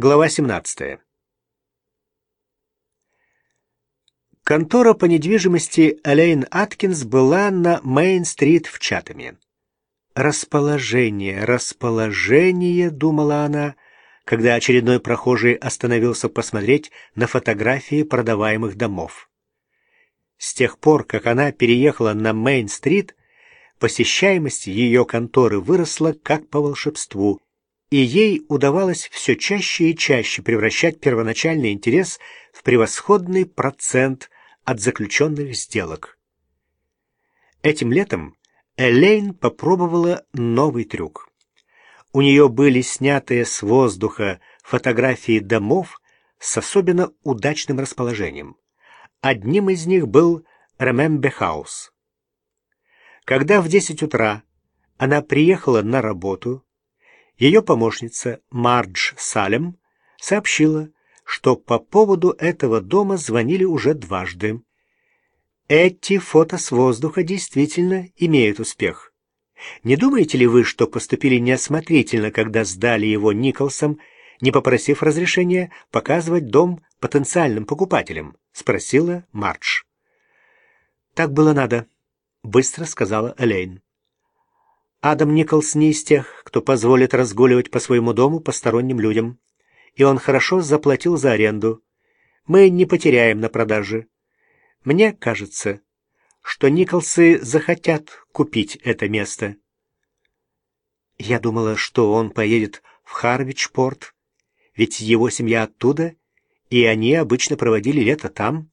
Глава 17. Контора по недвижимости Элейн Аткинс была на Мейн-стрит в Чатаме. «Расположение, расположение», — думала она, когда очередной прохожий остановился посмотреть на фотографии продаваемых домов. С тех пор, как она переехала на Мейн-стрит, посещаемость ее конторы выросла как по волшебству — и ей удавалось все чаще и чаще превращать первоначальный интерес в превосходный процент от заключенных сделок. Этим летом Элейн попробовала новый трюк. У нее были снятые с воздуха фотографии домов с особенно удачным расположением. Одним из них был Ремембе Хаус. Когда в 10 утра она приехала на работу, ее помощница Мардж Салем сообщила, что по поводу этого дома звонили уже дважды. Эти фото с воздуха действительно имеют успех. Не думаете ли вы, что поступили неосмотрительно, когда сдали его Николсом, не попросив разрешения показывать дом потенциальным покупателям? спросила Мардж. Так было надо, быстро сказала Элейн. Адам Николс не из тех, кто позволит разгуливать по своему дому посторонним людям. И он хорошо заплатил за аренду. Мы не потеряем на продаже. Мне кажется, что Николсы захотят купить это место. Я думала, что он поедет в Харвичпорт, ведь его семья оттуда, и они обычно проводили лето там.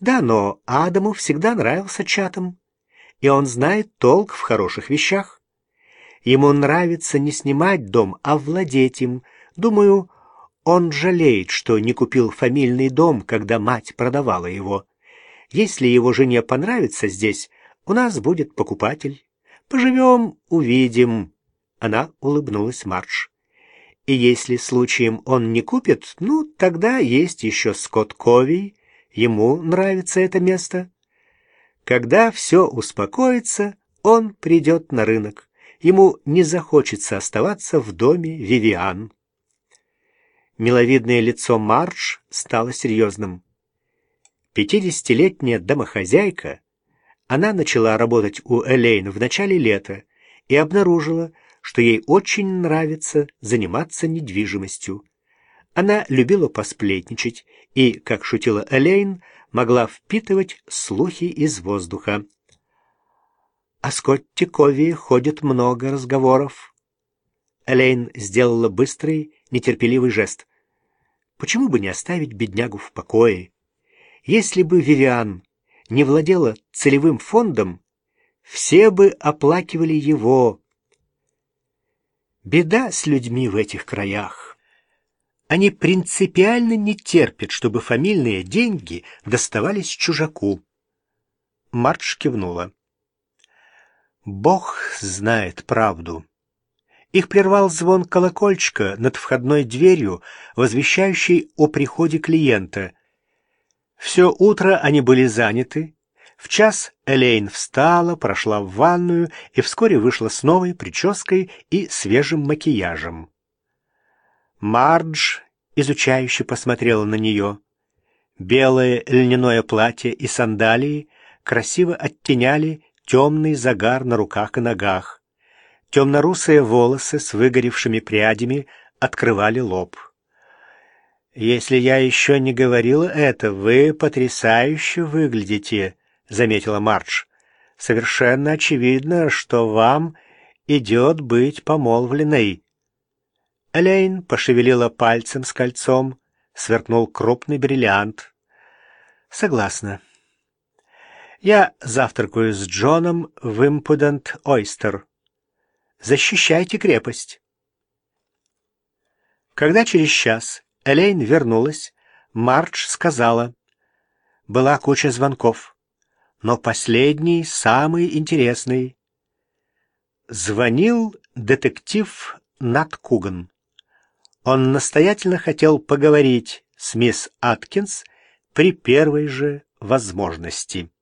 Да, но Адаму всегда нравился Чатам, и он знает толк в хороших вещах. Ему нравится не снимать дом, а владеть им. Думаю, он жалеет, что не купил фамильный дом, когда мать продавала его. Если его жене понравится здесь, у нас будет покупатель. Поживем, увидим. Она улыбнулась Марш. И если случаем он не купит, ну, тогда есть еще Скотт Ковий. Ему нравится это место. Когда все успокоится, он придет на рынок ему не захочется оставаться в доме Вивиан. Миловидное лицо Марш стало серьезным. Пятидесятилетняя домохозяйка, она начала работать у Элейн в начале лета и обнаружила, что ей очень нравится заниматься недвижимостью. Она любила посплетничать и, как шутила Элейн, могла впитывать слухи из воздуха. О Скотте Кови ходит много разговоров. Элейн сделала быстрый, нетерпеливый жест. Почему бы не оставить беднягу в покое? Если бы Вивиан не владела целевым фондом, все бы оплакивали его. Беда с людьми в этих краях. Они принципиально не терпят, чтобы фамильные деньги доставались чужаку. Мардж кивнула. Бог знает правду. Их прервал звон колокольчика над входной дверью, возвещающий о приходе клиента. Все утро они были заняты. В час Элейн встала, прошла в ванную и вскоре вышла с новой прической и свежим макияжем. Мардж изучающе посмотрела на нее. Белое льняное платье и сандалии красиво оттеняли темный загар на руках и ногах. Темно-русые волосы с выгоревшими прядями открывали лоб. «Если я еще не говорила это, вы потрясающе выглядите», — заметила Мардж. «Совершенно очевидно, что вам идет быть помолвленной». Элейн пошевелила пальцем с кольцом, сверкнул крупный бриллиант. «Согласна». Я завтракаю с Джоном в Импудент Ойстер. Защищайте крепость. Когда через час Элейн вернулась, Мардж сказала, была куча звонков, но последний, самый интересный. Звонил детектив Нат Куган. Он настоятельно хотел поговорить с мисс Аткинс при первой же возможности.